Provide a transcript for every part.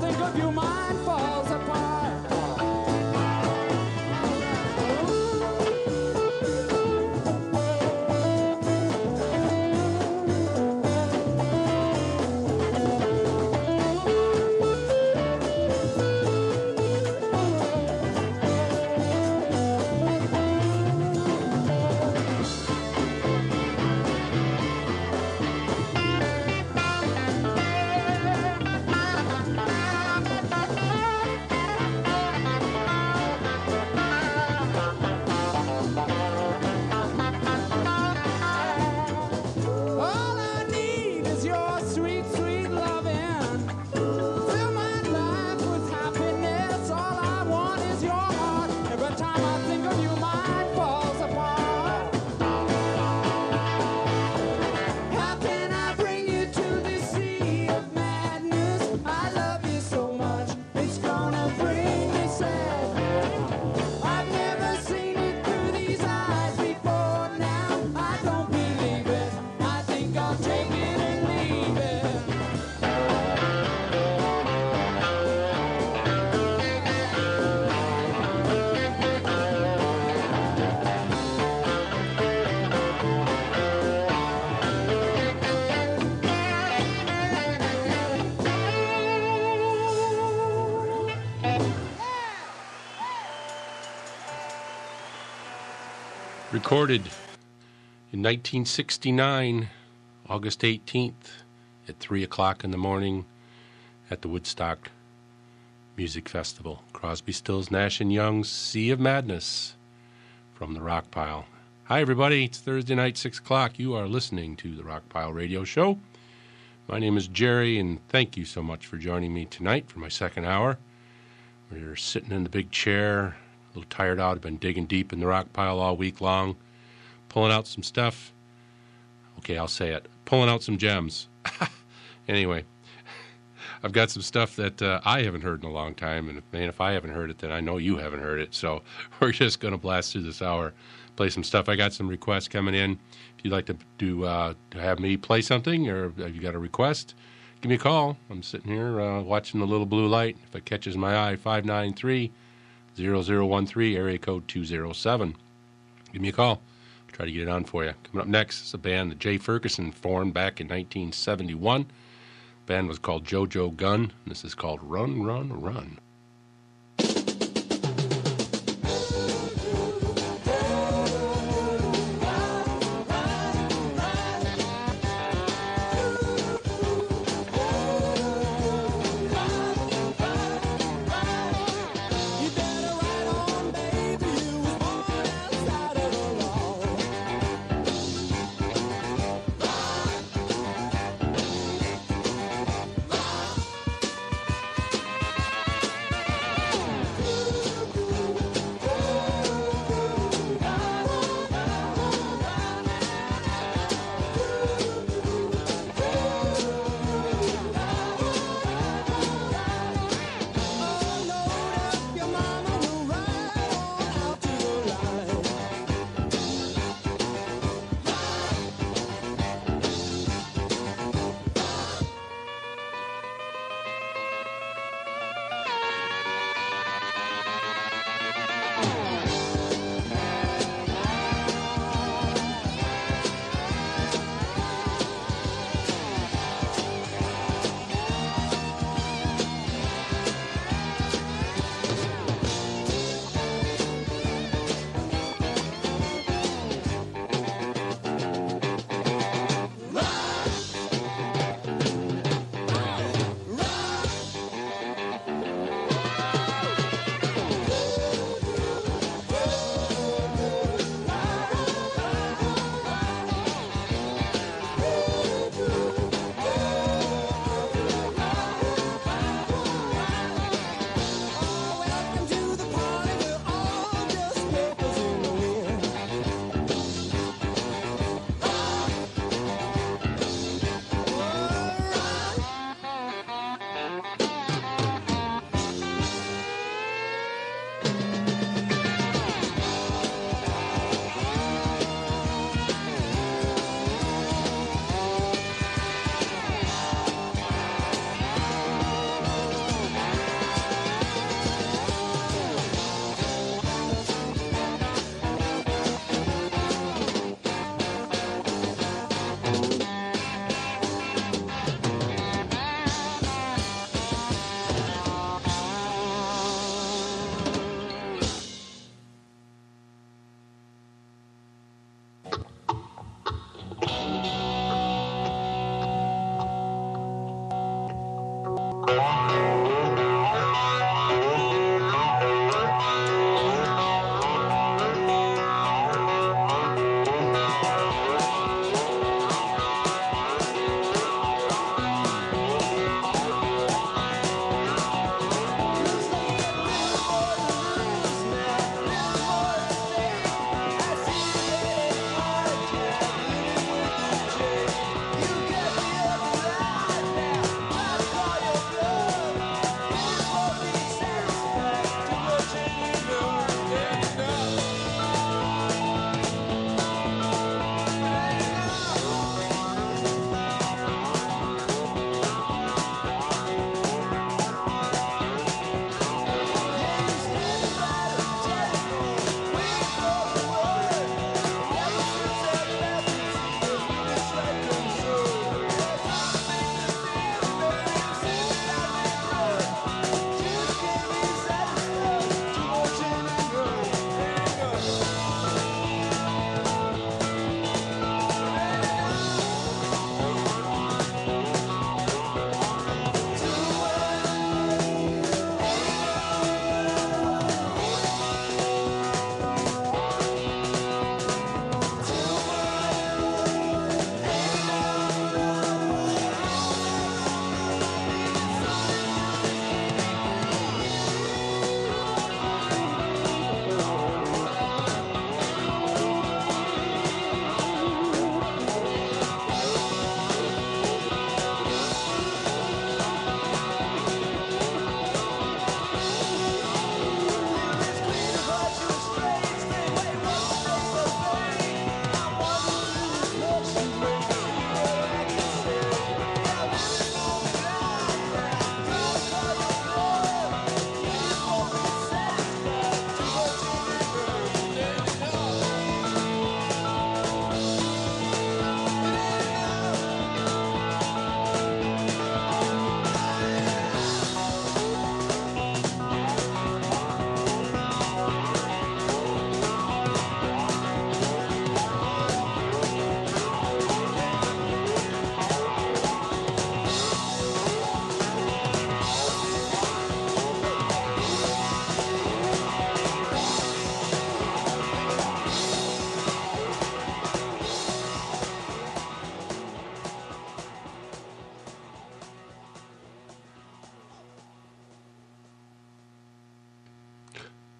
think of you mindful. Recorded in 1969, August 18th, at 3 o'clock in the morning at the Woodstock Music Festival. Crosby, Stills, Nash and Young's Sea of Madness from the Rock Pile. Hi, everybody. It's Thursday night, 6 o'clock. You are listening to the Rock Pile Radio Show. My name is Jerry, and thank you so much for joining me tonight for my second hour. We're sitting in the big chair little tired out. I've been digging deep in the rock pile all week long, pulling out some stuff. Okay, I'll say it. Pulling out some gems. anyway, I've got some stuff that uh, I haven't heard in a long time, and man, if I haven't heard it, then I know you haven't heard it. So we're just going to blast through this hour, play some stuff. I got some requests coming in. If you'd like to do uh, to have me play something, or if you got a request, give me a call. I'm sitting here uh, watching the little blue light. If it catches my eye, five nine three. 0013, area code 207. Give me a call. Try to get it on for you. Coming up next is a band that Jay Ferguson formed back in 1971. The band was called Jo Jo Gunne. This is called Run, Run, Run.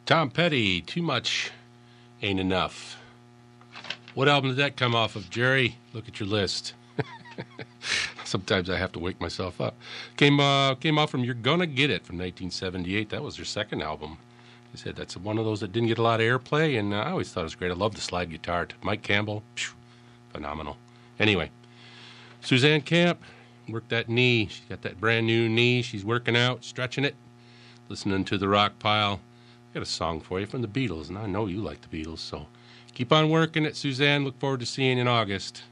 Tom Petty, Too Much Ain't Enough. What album did that come off of, Jerry? Look at your list. Sometimes I have to wake myself up. Came uh, came off from You're Gonna Get It from 1978. That was their second album. I said that's one of those that didn't get a lot of airplay, and uh, I always thought it was great. I love the slide guitar. Mike Campbell, phew, phenomenal. Anyway, Suzanne Camp worked that knee. She's got that brand new knee. She's working out, stretching it, listening to the rock pile got a song for you from the Beatles, and I know you like the Beatles, so keep on working it, Suzanne. Look forward to seeing you in August.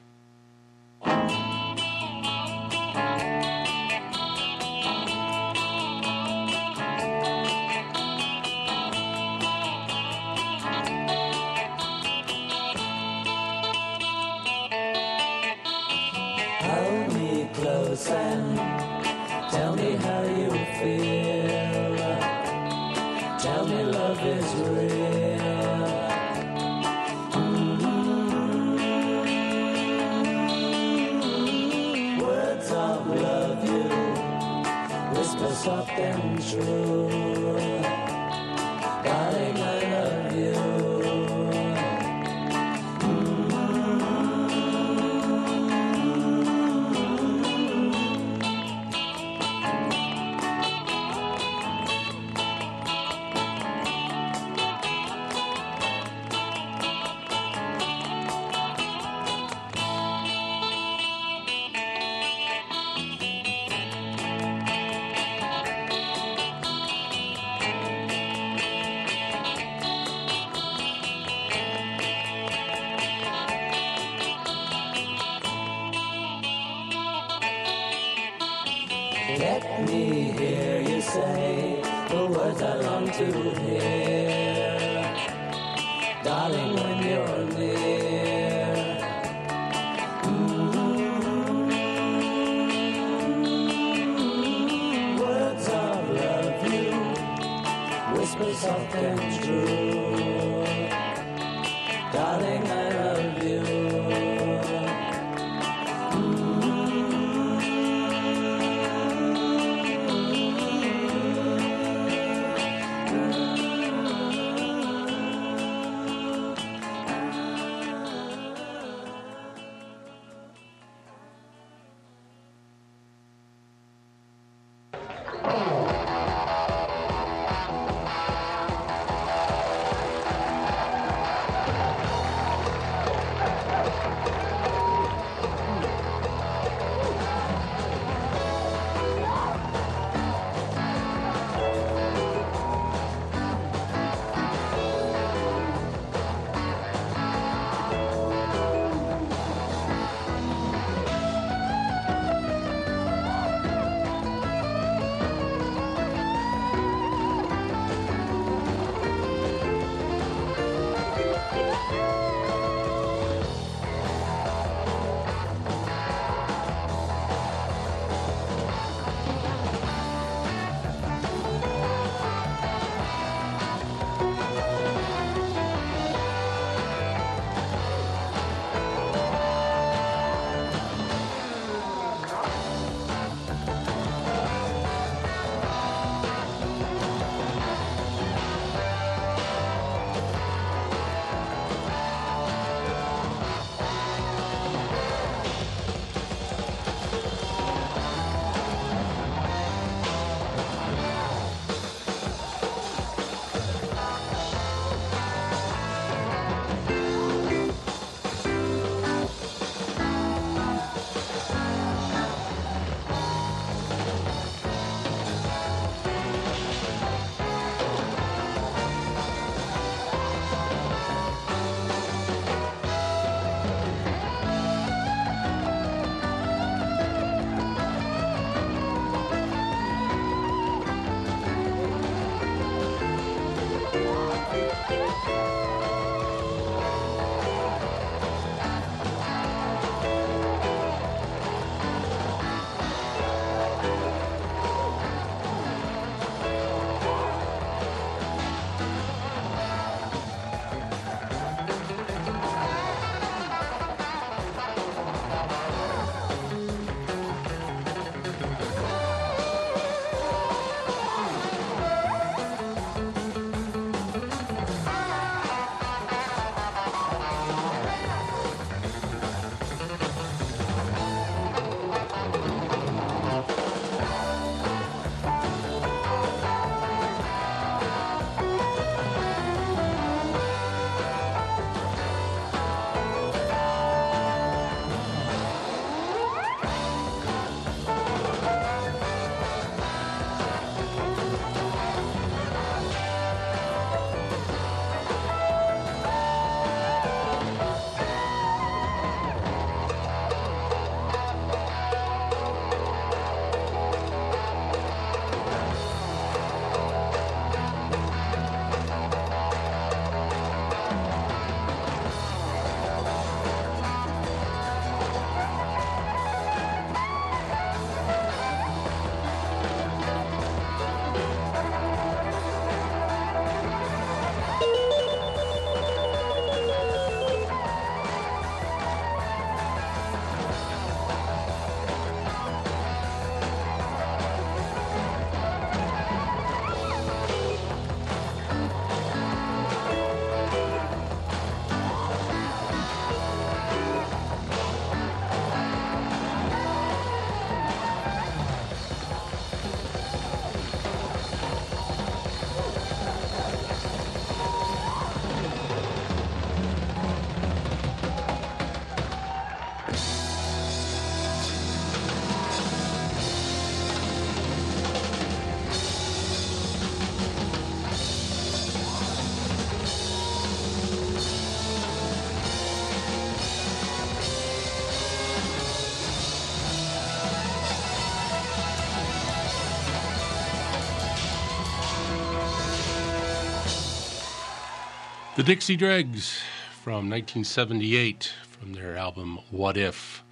The Dixie Dregs from 1978 from their album What If.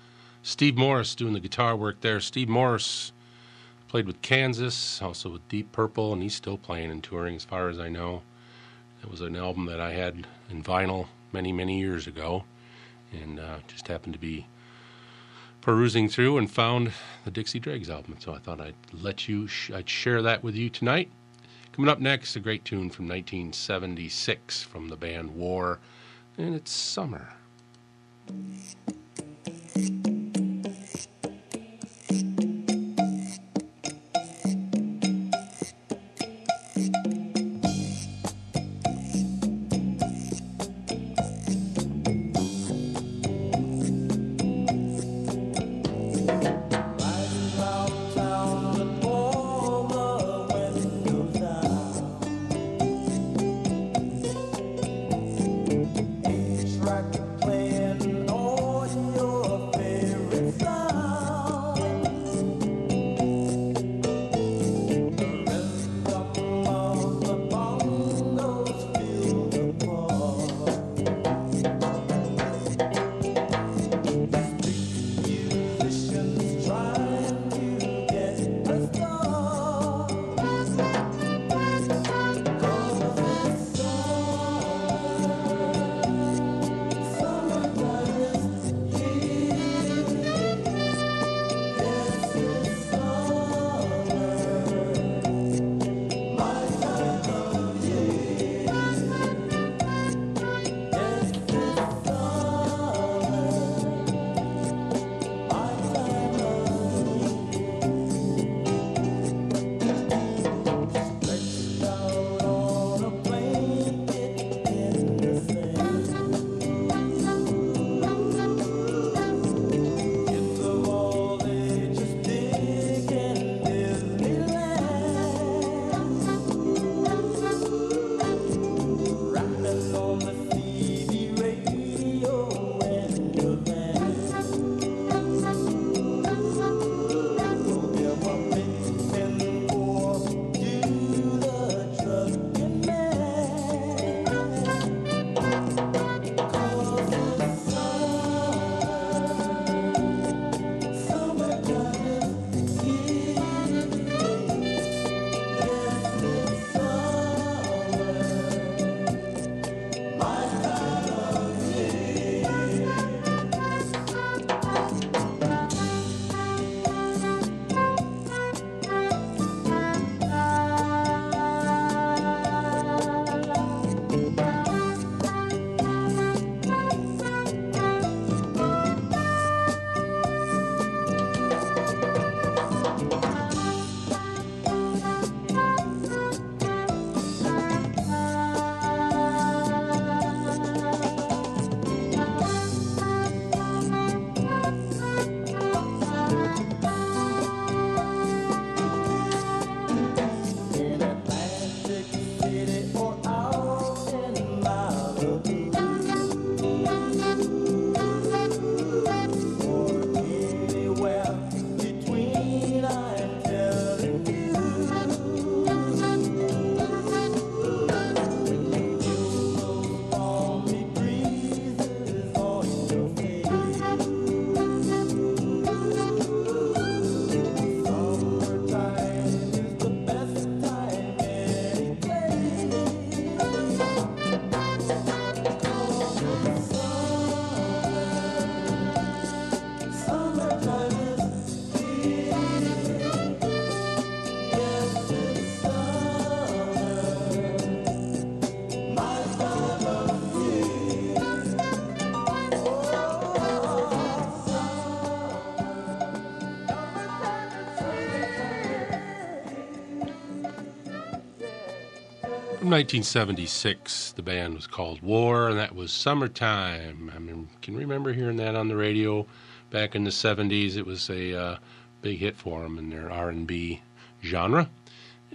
Steve Morse doing the guitar work there. Steve Morse played with Kansas, also with Deep Purple, and he's still playing and touring as far as I know. It was an album that I had in vinyl many, many years ago, and uh, just happened to be perusing through and found the Dixie Dregs album. So I thought I'd let you, sh- I'd share that with you tonight. Coming up next, a great tune from 1976 from the band War, and it's Summer. 1976, the band was called War, and that was Summertime. I mean, can remember hearing that on the radio back in the 70s. It was a uh, big hit for them in their R&B genre.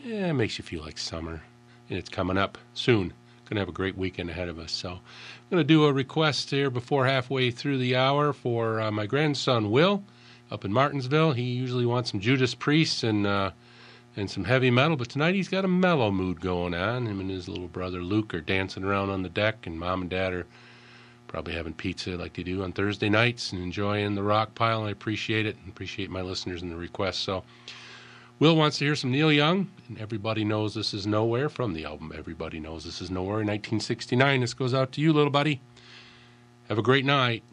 Yeah, it makes you feel like summer, and it's coming up soon. Going to have a great weekend ahead of us. So, I'm going to do a request here before halfway through the hour for uh, my grandson Will up in Martinsville. He usually wants some Judas Priest and uh, and some heavy metal. But tonight he's got a mellow mood going on. Him and his little brother Luke are dancing around on the deck, and mom and dad are probably having pizza like they do on Thursday nights and enjoying the rock pile. I appreciate it and appreciate my listeners and the requests. So, Will wants to hear some Neil Young, and Everybody Knows This Is Nowhere from the album Everybody Knows This Is Nowhere in 1969. This goes out to you, little buddy. Have a great night.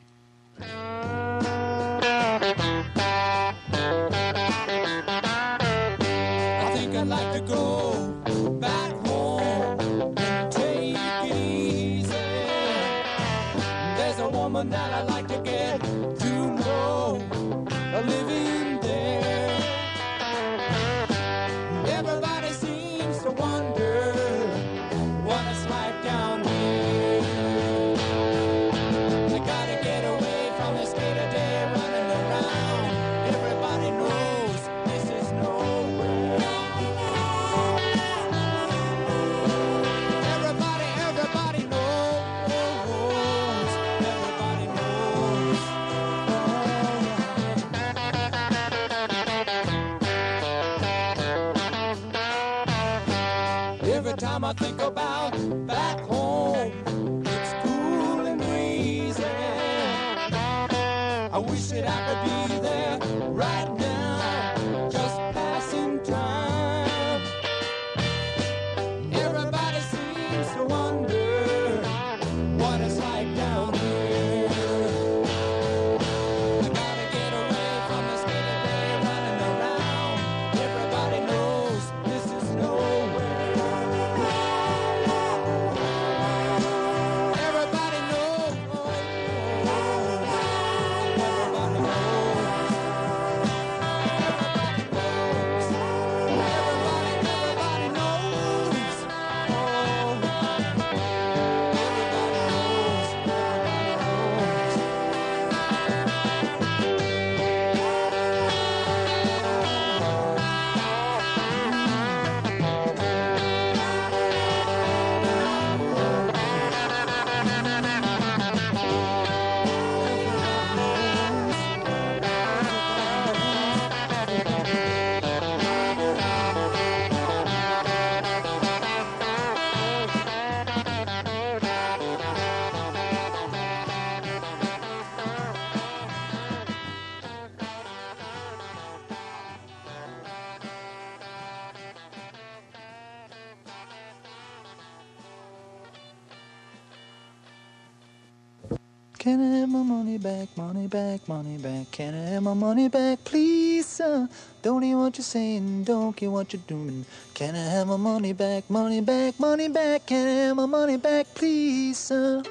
back, money back, money back. Can I have my money back, please, sir? Don't hear what you're saying, don't care what you're doing. Can I have my money back, money back, money back? Can I have my money back, please, sir?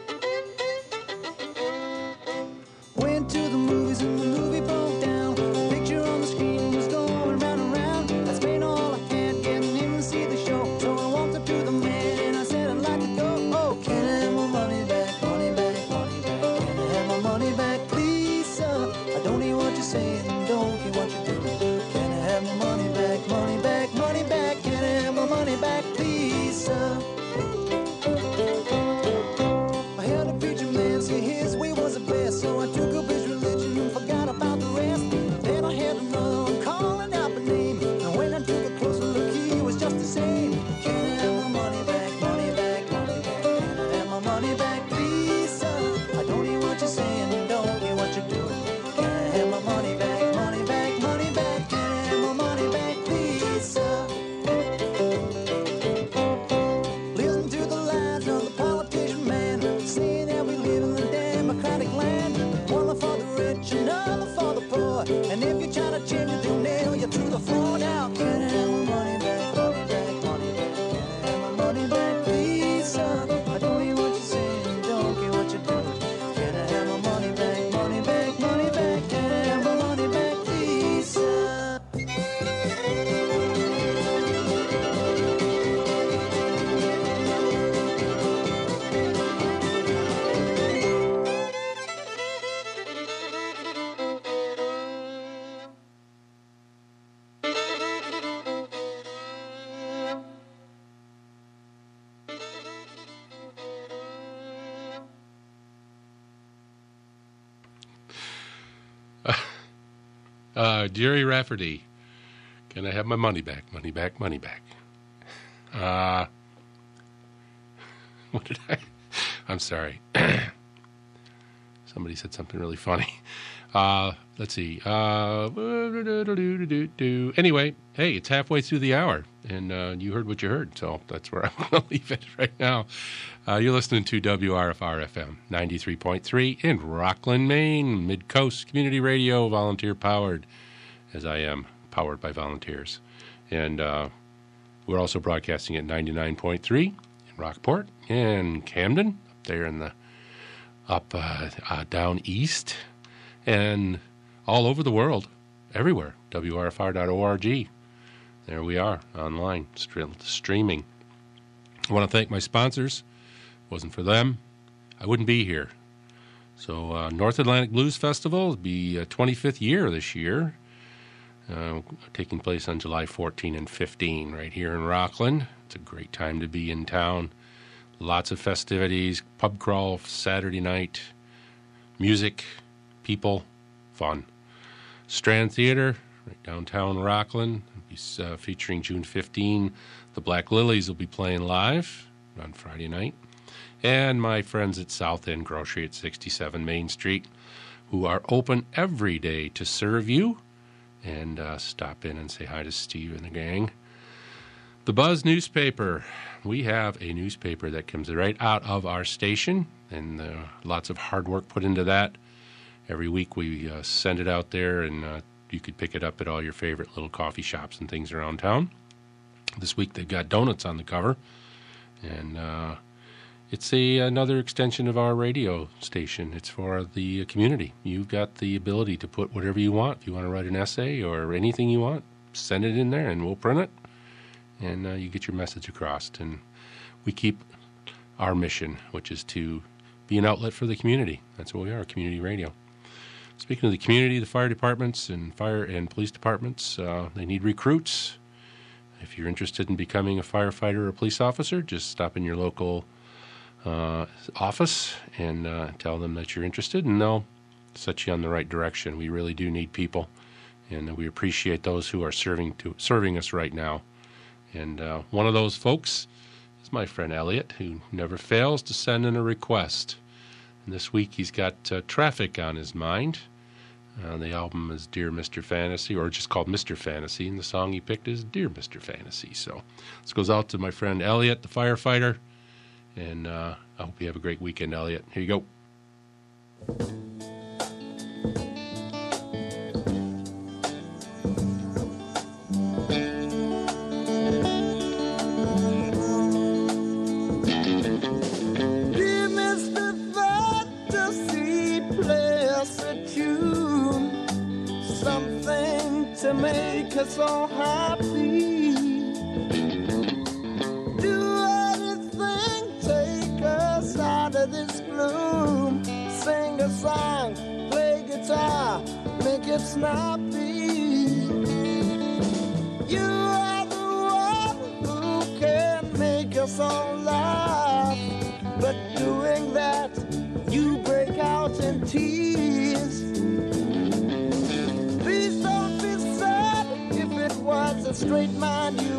Gerry Rafferty. Can I have my money back? Money back, money back. Uh, what did I? I'm sorry. Somebody said something really funny. Uh, let's see. Uh, anyway, hey, it's halfway through the hour, and uh, you heard what you heard, so that's where I'm going to leave it right now. Uh, you're listening to WRFR FM 93.3 in Rockland, Maine, Mid Coast Community Radio, volunteer powered as I am powered by volunteers. And uh, we're also broadcasting at 99.3 in Rockport and Camden, up there in the up uh, uh, down east, and all over the world, everywhere. WRFR.org. There we are online streaming. I want to thank my sponsors. it Wasn't for them, I wouldn't be here. So, uh, North Atlantic Blues Festival will be 25th year this year, uh, taking place on July 14 and 15 right here in Rockland. It's a great time to be in town. Lots of festivities, pub crawl Saturday night, music, people, fun. Strand Theater, right downtown Rockland, uh, featuring June 15. The Black Lillies will be playing live on Friday night and my friends at South End Grocery at 67 Main Street, who are open every day to serve you. And uh, stop in and say hi to Steve and the gang. The Buzz newspaper. We have a newspaper that comes right out of our station, and uh, lots of hard work put into that. Every week we uh, send it out there, and you could pick it up at all your favorite little coffee shops and things around town. This week they've got donuts on the cover, and it's a another extension of our radio station. It's for the community. You've got the ability to put whatever you want. If you want to write an essay or anything you want, send it in there and we'll print it, and uh, you get your message across. And we keep our mission, which is to be an outlet for the community. That's what we are, community radio. Speaking of the community, the fire departments and fire and police departments, uh, they need recruits. If you're interested in becoming a firefighter or a police officer, just stop in your local uh, office and uh, tell them that you're interested, and they'll set you on the right direction. We really do need people, and we appreciate those who are serving to serving us right now. And uh, one of those folks is my friend Elliot, who never fails to send in a request. And this week he's got uh, Traffic on his mind. Uh, the album is Dear Mr. Fantasy, or just called Mr. Fantasy, and the song he picked is Dear Mr. Fantasy. So this goes out to my friend Elliot, the firefighter. And uh, I hope you have a great weekend, Elliot. Here you go. Dear Mr. a song, play guitar, make it snappy. You are the one who can make us all laugh. But doing that, you break out in tears. Please don't be sad if it was a straight mind you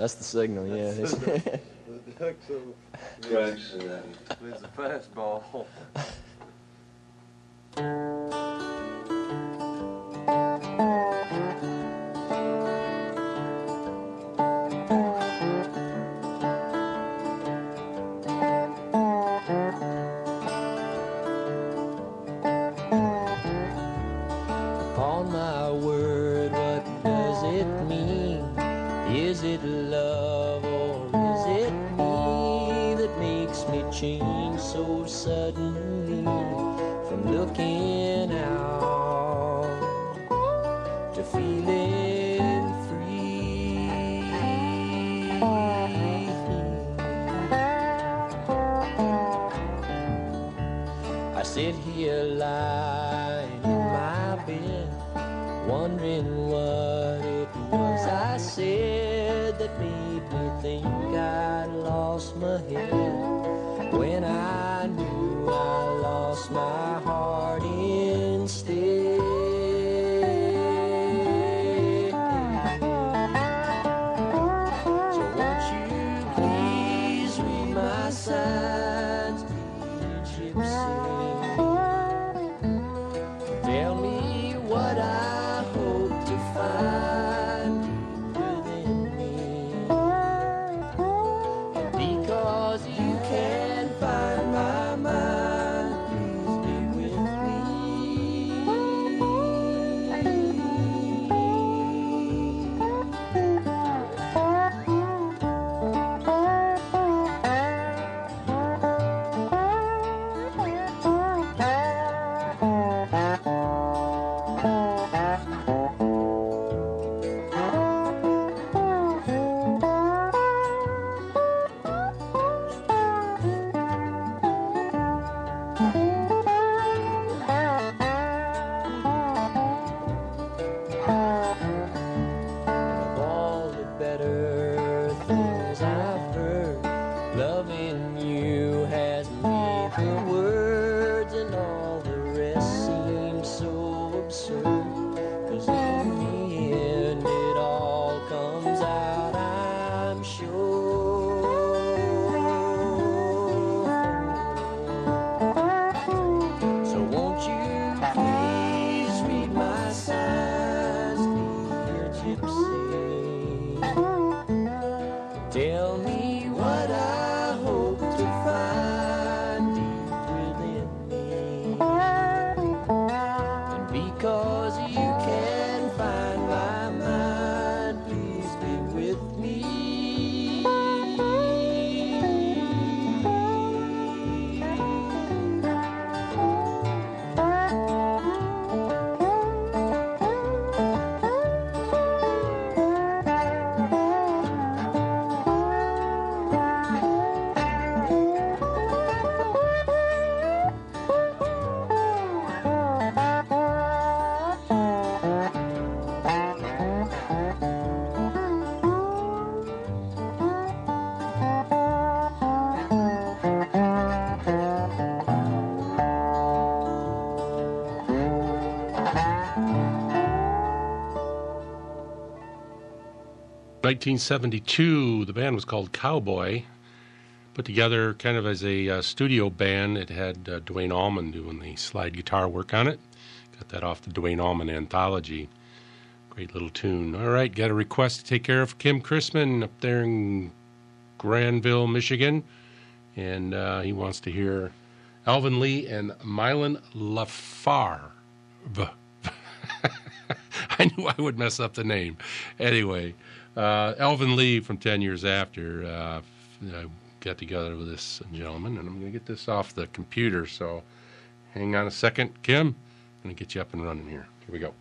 That's the signal, yeah. That's the Strikes and then. It's a fastball. 1972, the band was called Cowboy, put together kind of as a uh, studio band. It had uh, Duane Allman doing the slide guitar work on it. Got that off the Duane Allman anthology. Great little tune. All right, got a request to take care of Kim Chrisman up there in Grandville, Michigan. And uh, he wants to hear Alvin Lee and Mylon LaFarve. I knew I would mess up the name. Anyway uh, Alvin Lee from 10 Years After uh, I got together with this gentleman, and I'm going to get this off the computer. So hang on a second, Kim. I'm going to get you up and running here. Here we go.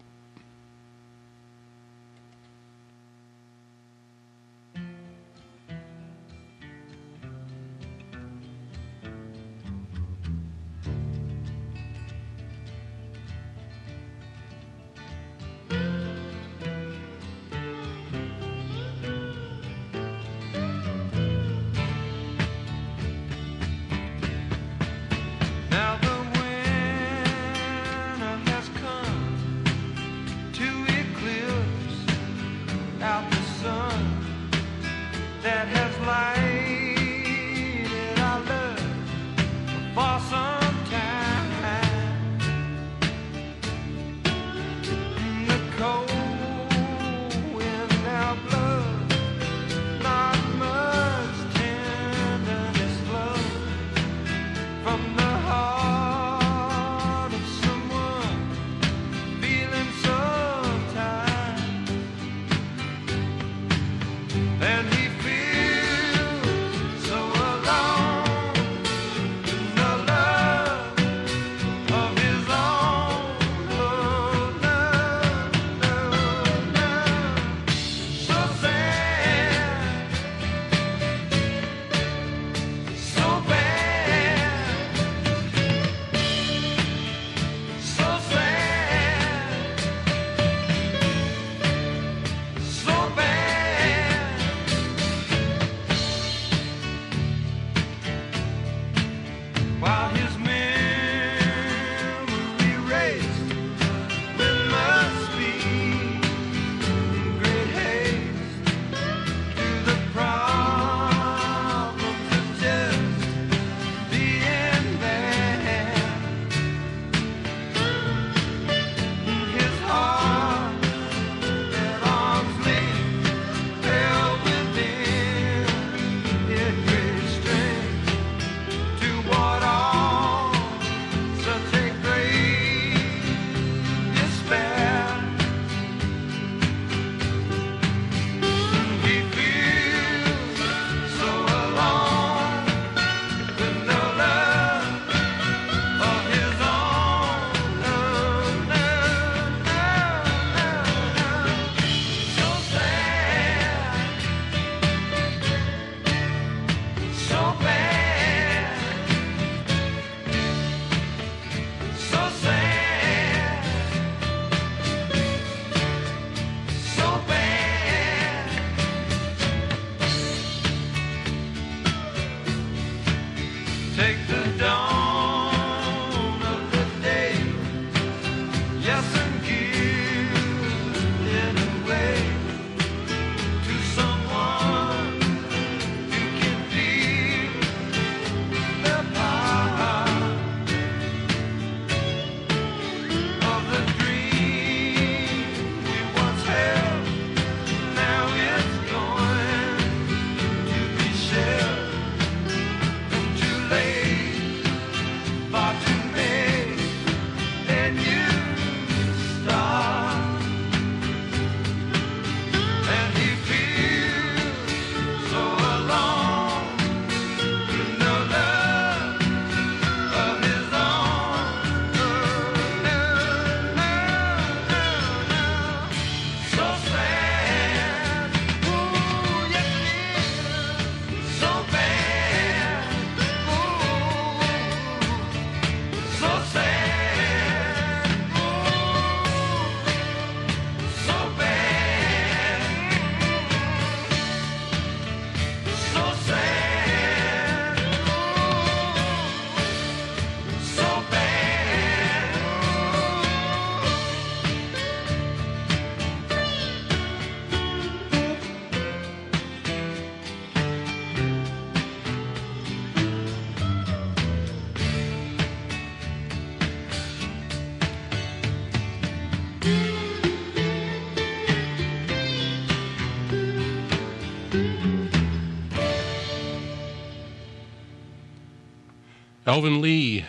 Alvin Lee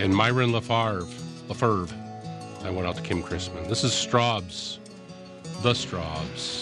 and Myron LaFarve. LaFerve. I went out to Kim Chrisman. This is Strawbs, the Strawbs.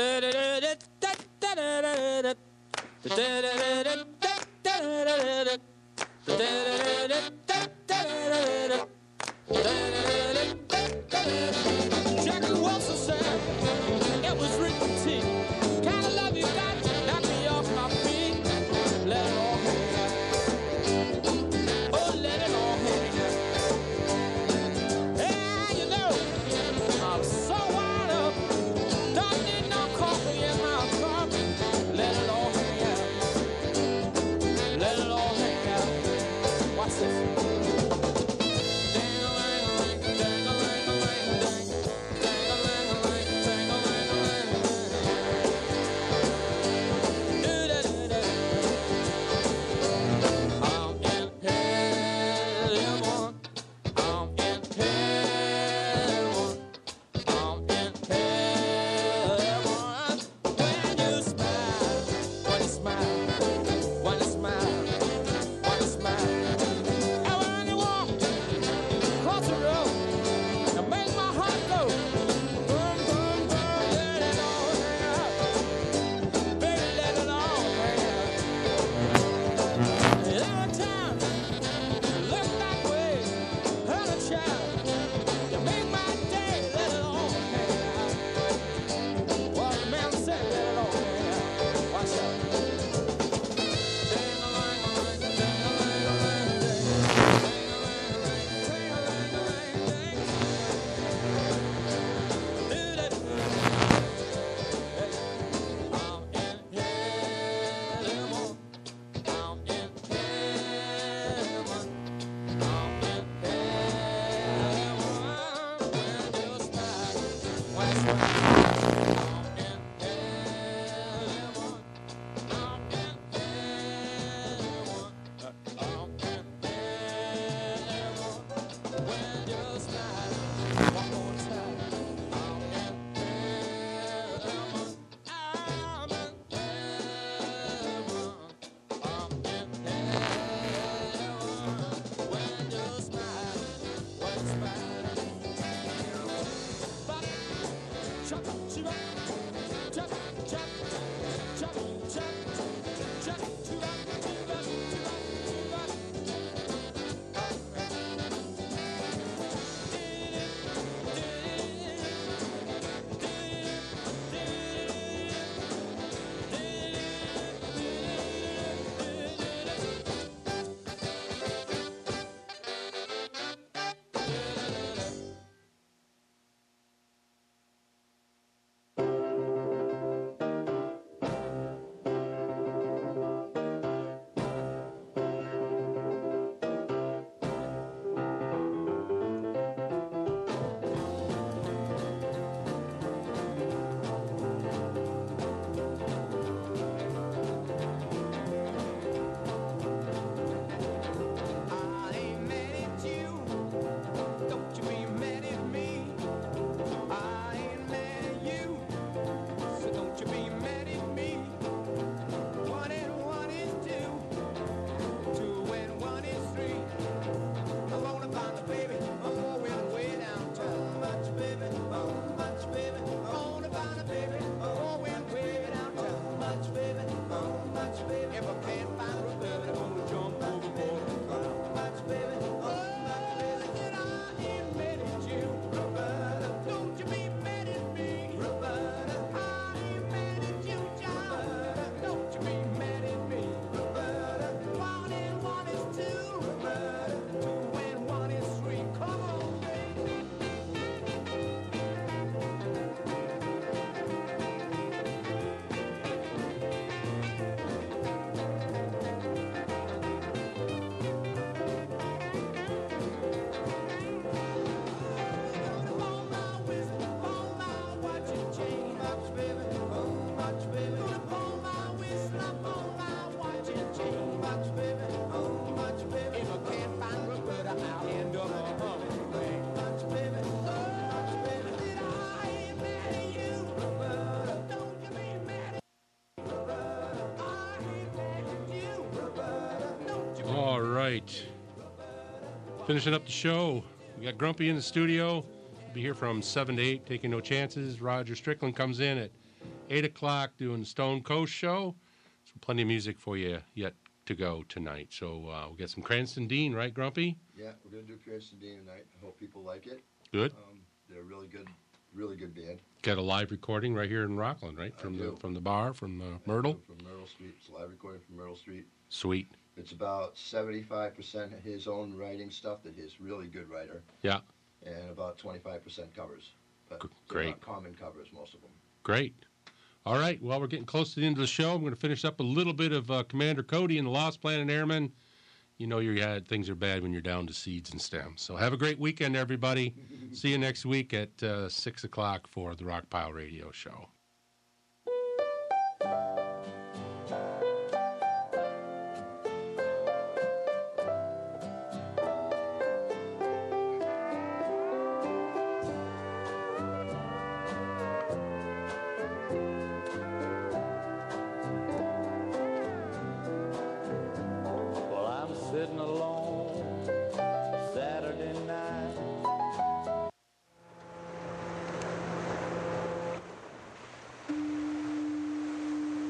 Jackie Finishing up the show. We got Grumpy in the studio. We'll be here from 7 to 8, taking no chances. Roger Strickland comes in at 8 o'clock doing the Stone Coast show. So plenty of music for you yet to go tonight. So uh, we'll get some Cranston Dean, right, Grumpy? Yeah, we're gonna do Cranston Dean tonight. I hope people like it. Good. Um, they're a really good, really good band. Got a live recording right here in Rockland, right? From the from the bar, from uh, Myrtle. From Myrtle Street. It's a live recording from Myrtle Street. Sweet. It's about 75% his own writing stuff that he's really good writer, Yeah. and about 25% covers. But great. common covers, most of them. Great. All right. Well, we're getting close to the end of the show. I'm going to finish up a little bit of uh, Commander Cody and the Lost Planet Airmen. You know, your had things are bad when you're down to seeds and stems. So have a great weekend, everybody. See you next week at uh, six o'clock for the Rock Pile Radio Show.